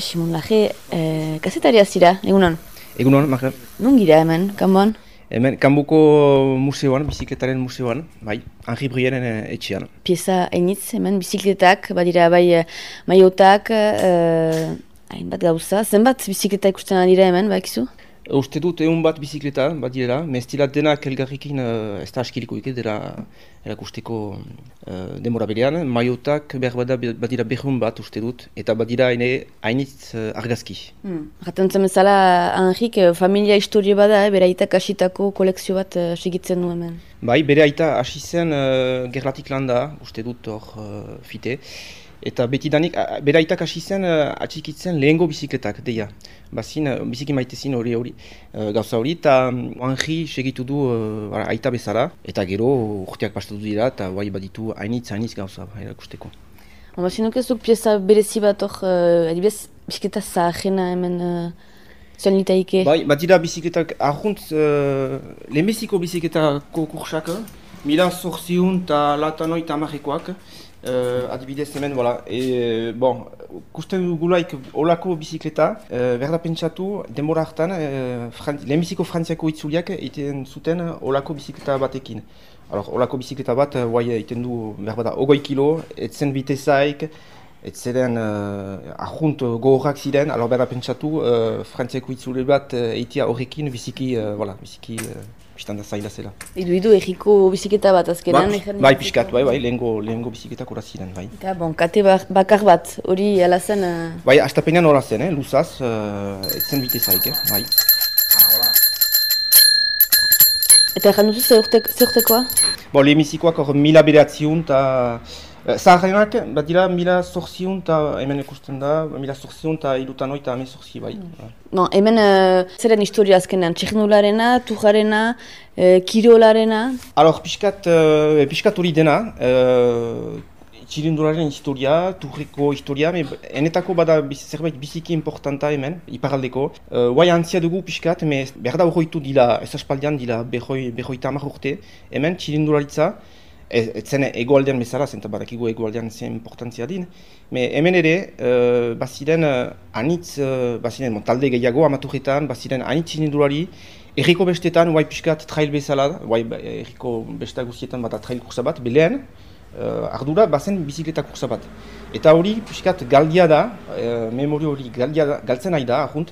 Simon Laje, eh, kasetaria zira, egunon? Egunon, Marga. Nun gira hemen, kanboan? Hemen, kanbuko museoan, bizikletaren museoan, bai, Henri Brienen eh, etxean. Pieza hainitz, hemen, bizikletak, badira bai eh, maiotak, eh, hainbat gauza, zenbat bizikleta ikusten dira hemen, bakizu? Uste dut egun bat bizikleta, bat direla, mestila denak elgarrikin uh, ez da askiliko ike, dira erakusteko uh, demora berean, maiotak behar bada badira behun bat uste dut, eta badira haine hainitz uh, argazki. Hmm. Raten zemezala, Henrik, familia historia bada, eh, bere aita kasitako kolekzio bat uh, segitzen du hemen. Bai, bere aita hasi zen uh, gerlatik landa, uste dut hor uh, fite, Eta beti danik, bera itak hasi zen atxikitzen lehengo bizikletak, deia. Bazin, biziki maite zin hori hori, gauza hori, eta Henri segitu du uh, aita bezala, eta gero urteak pastatu dira, eta bai baditu hainitz, hainitz gauza erakusteko. Hama, zinuk ez duk pieza berezi bat hor, uh, adibes, bizikleta zaharrena hemen uh, zuen? Bai, bat dira bizikletak, ahunt, uh, lehenbeziko bizikletako kursak, mila zorziun eta latanoi tamarrekoak, Uh, adibidez hemen, voilà. E, bon, kusten dugulaik olako bizikleta, uh, berda pentsatu, denbora hartan, uh, Fran lehenbiziko frantziako itzuliak egiten zuten olako bizikleta batekin. Alors, olako bizikleta bat, uh, egiten du, berbada, ogoi kilo, etzen bitezaik, etzeren uh, ahunt gohorak ziren, alors berda pentsatu, uh, frantziako itzule bat uh, eitia horrekin biziki, uh, voilà, biziki, uh, Bistan da zaila zela. Idu, idu, erriko biziketa bat azkenan? Ba, bai, piskat, bai, bai, lehengo, lehengo biziketak ora ziren, bai. Eta, bon, kate bakar bat, hori ala zen... Uh... Bai, astapenean ora zen, eh, luzaz, uh, etzen bitezaik, eh, bai. Eta erran duzu zehurtekoa? Bo, lehemizikoak hor mila bereatziun eta... Eh, zaharrenak, bat dira, mila zorziun eta hemen ikusten da, mila zorziun eta irutan oita ame zorzi, bai. Mm. No, hemen uh, zeren historia azkenean, txeknularena, tujarena, uh, kirolarena? Alor, piskat, uh, piskat hori dena, uh, txirindularen historia, turreko historia, me, enetako bada zerbait biziki importanta hemen, iparaldeko. Uh, Guai antzia dugu piskat, me behar da horroitu dila, ez aspaldian dila behoi, behoita amak urte, hemen txirindularitza, ez zen egoaldean bezala, zenta badakigu egoaldean zen importantzia din. Me hemen ere, uh, baziren uh, anitz, uh, baziren talde gehiago amaturretan, baziren anitz inindulari, erriko bestetan, guai piskat trail bezala, guai ba, erriko besta guztietan bada trail kursa bat, belean, uh, ardura bazen bizikleta kursa bat. Eta hori piskat galdia da, uh, memori hori galdia galtzen nahi da, ahunt,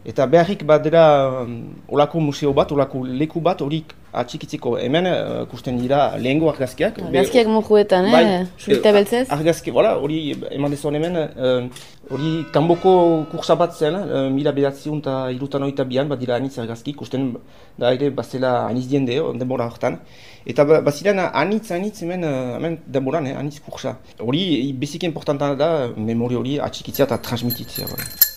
Eta beharrik badera um, olako museo bat, olako leku bat, horik atxikitzeko hemen uh, kusten dira lehengo argazkiak. Argazkiak mojuetan, eh? Bai, Surita beltzez? Argazki, voilà, hori eman dezuan hemen, uh, hori uh, kanboko kursa bat zen, uh, mila bedatziun eta irutan oita bian, bat dira anitz argazki, kusten da ere bazela anitz diende, denbora horretan. Eta ba, baziren anitz, anitz hemen, uh, hemen denboran, eh, anitz kursa. Hori, beziki importanta da, memori hori atxikitzea eta transmititzea.